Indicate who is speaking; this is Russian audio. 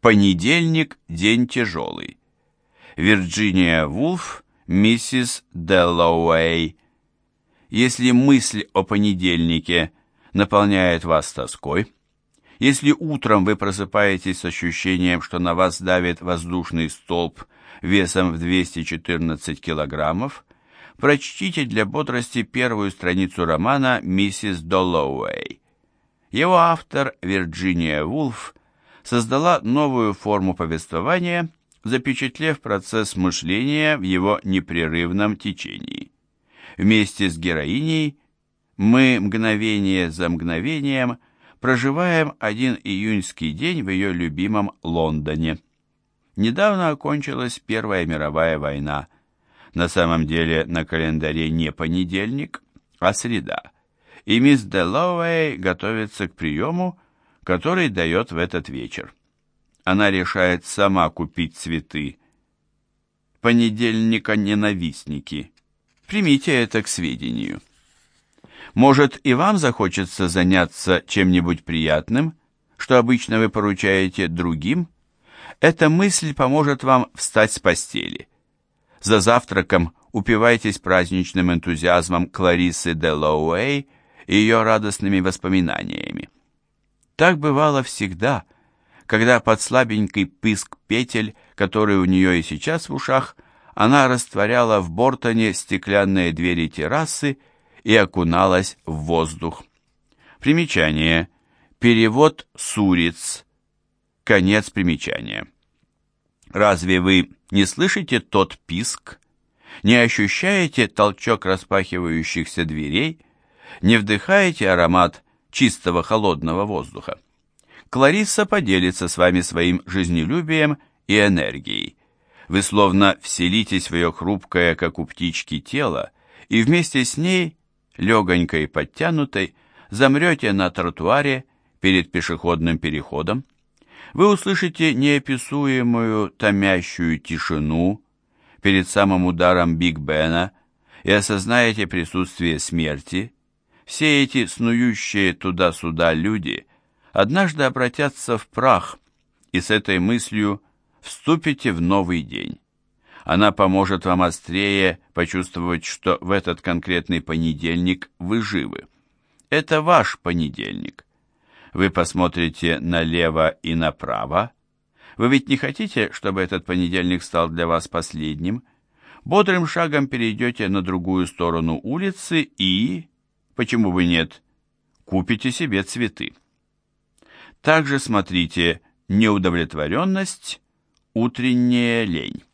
Speaker 1: Понедельник – день тяжелый. Вирджиния Вулф, миссис Деллоуэй. Если мысль о понедельнике наполняет вас тоской, если утром вы просыпаетесь с ощущением, что на вас давит воздушный столб весом в 214 килограммов, прочтите для бодрости первую страницу романа «Миссис Доллоуэй». Его автор, Вирджиния Вулф, создала новую форму повествования, запечатлев процесс мышления в его непрерывном течении. Вместе с героиней мы мгновение за мгновением проживаем один июньский день в ее любимом Лондоне. Недавно окончилась Первая мировая война. На самом деле на календаре не понедельник, а среда. И мисс Деловей готовится к приему, который дает в этот вечер. Она решает сама купить цветы. Понедельника ненавистники. Примите это к сведению. Может, и вам захочется заняться чем-нибудь приятным, что обычно вы поручаете другим? Эта мысль поможет вам встать с постели. За завтраком упивайтесь праздничным энтузиазмом Клариссы де Лоуэй и ее радостными воспоминаниями. Так бывало всегда, когда под слабенький писк петель, который у нее и сейчас в ушах, она растворяла в Бортоне стеклянные двери террасы и окуналась в воздух. Примечание. Перевод Суриц. Конец примечания. Разве вы не слышите тот писк? Не ощущаете толчок распахивающихся дверей? Не вдыхаете аромат чистого холодного воздуха? Кларисса поделится с вами своим жизнелюбием и энергией. Вы словно вселитесь в ее хрупкое, как у птички, тело, и вместе с ней, легонькой и подтянутой, замрете на тротуаре перед пешеходным переходом, вы услышите неописуемую томящую тишину перед самым ударом Биг Бена и осознаете присутствие смерти. Все эти снующие туда-сюда люди однажды обратятся в прах, и с этой мыслью вступите в новый день. Она поможет вам острее почувствовать, что в этот конкретный понедельник вы живы. Это ваш понедельник. Вы посмотрите налево и направо. Вы ведь не хотите, чтобы этот понедельник стал для вас последним? Бодрым шагом перейдете на другую сторону улицы и, почему бы нет, купите себе цветы. Также смотрите неудовлетворенность, утренняя лень.